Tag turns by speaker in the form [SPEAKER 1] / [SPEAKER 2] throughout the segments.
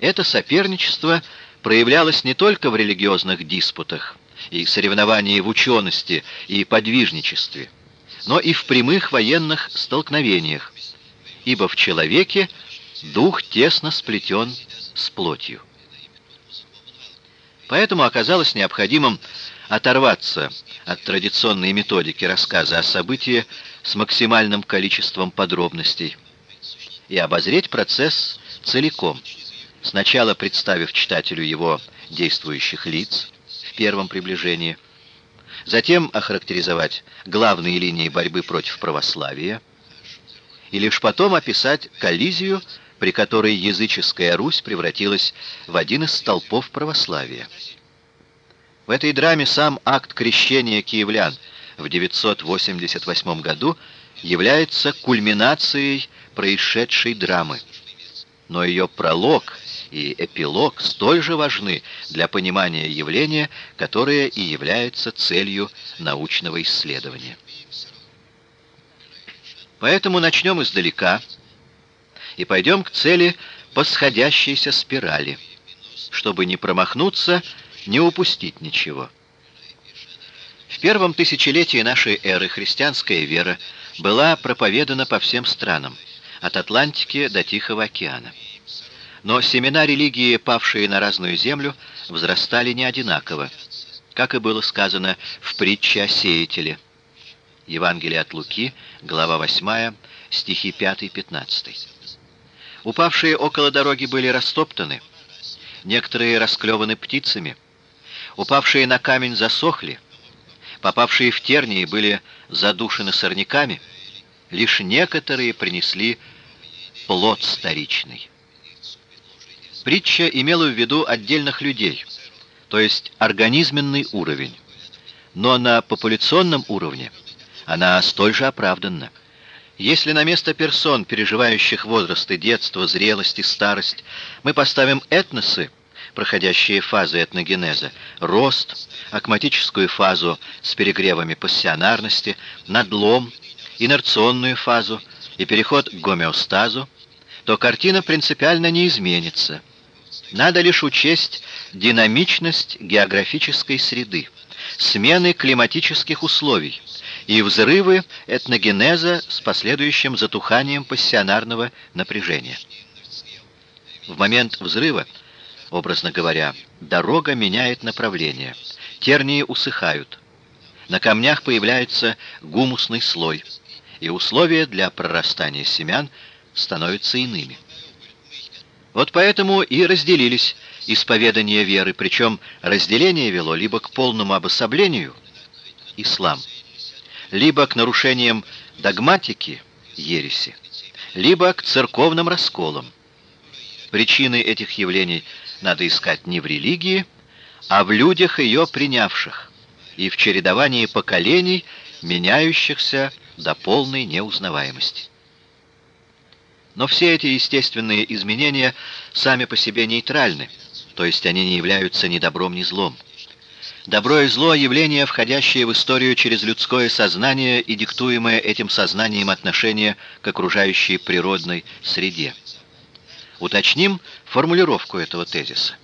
[SPEAKER 1] Это соперничество проявлялось не только в религиозных диспутах и соревновании в учености и подвижничестве, но и в прямых военных столкновениях, ибо в человеке дух тесно сплетен с плотью. Поэтому оказалось необходимым оторваться от традиционной методики рассказа о событии с максимальным количеством подробностей и обозреть процесс целиком, сначала представив читателю его действующих лиц в первом приближении, затем охарактеризовать главные линии борьбы против православия, и лишь потом описать коллизию при которой языческая Русь превратилась в один из столпов православия. В этой драме сам акт крещения киевлян в 988 году является кульминацией происшедшей драмы. Но ее пролог и эпилог столь же важны для понимания явления, которое и является целью научного исследования. Поэтому начнем издалека – и пойдем к цели по сходящейся спирали, чтобы не промахнуться, не упустить ничего. В первом тысячелетии нашей эры христианская вера была проповедана по всем странам, от Атлантики до Тихого океана. Но семена религии, павшие на разную землю, взрастали не одинаково, как и было сказано в притче о сеятеле. Евангелие от Луки, глава 8, стихи 5-15. Упавшие около дороги были растоптаны, некоторые расклеваны птицами, упавшие на камень засохли, попавшие в тернии были задушены сорняками, лишь некоторые принесли плод старичный. Притча имела в виду отдельных людей, то есть организменный уровень, но на популяционном уровне она столь же оправданна. Если на место персон, переживающих возрасты детства, зрелость и старость, мы поставим этносы, проходящие фазы этногенеза, рост, акматическую фазу с перегревами пассионарности, надлом, инерционную фазу и переход к гомеостазу, то картина принципиально не изменится. Надо лишь учесть динамичность географической среды, смены климатических условий, и взрывы этногенеза с последующим затуханием пассионарного напряжения. В момент взрыва, образно говоря, дорога меняет направление, тернии усыхают, на камнях появляется гумусный слой, и условия для прорастания семян становятся иными. Вот поэтому и разделились исповедания веры, причем разделение вело либо к полному обособлению, ислам, либо к нарушениям догматики, ереси, либо к церковным расколам. Причины этих явлений надо искать не в религии, а в людях ее принявших и в чередовании поколений, меняющихся до полной неузнаваемости. Но все эти естественные изменения сами по себе нейтральны, то есть они не являются ни добром, ни злом. Добро и зло — явления, входящие в историю через людское сознание и диктуемое этим сознанием отношение к окружающей природной среде. Уточним формулировку этого тезиса.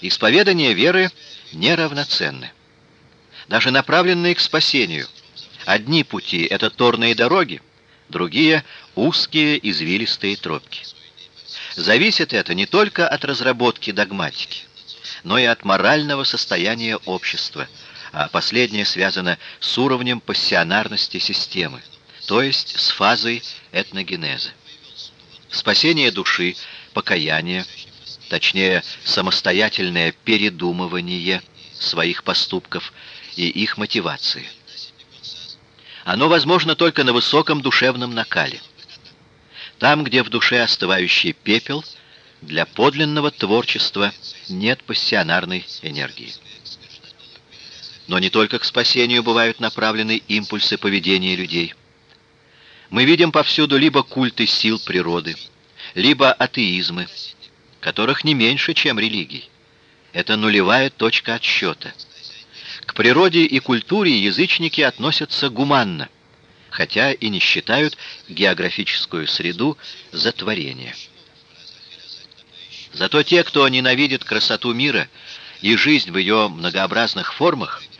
[SPEAKER 1] Исповедание веры неравноценны. Даже направленные к спасению. Одни пути — это торные дороги, другие — узкие извилистые тропки. Зависит это не только от разработки догматики, но и от морального состояния общества, а последнее связано с уровнем пассионарности системы, то есть с фазой этногенеза. Спасение души, покаяние, точнее, самостоятельное передумывание своих поступков и их мотивации. Оно возможно только на высоком душевном накале. Там, где в душе остывающий пепел – для подлинного творчества нет пассионарной энергии. Но не только к спасению бывают направлены импульсы поведения людей. Мы видим повсюду либо культы сил природы, либо атеизмы, которых не меньше, чем религий. Это нулевая точка отсчета. К природе и культуре язычники относятся гуманно, хотя и не считают географическую среду за творение. Зато те, кто ненавидит красоту мира и жизнь в ее многообразных формах,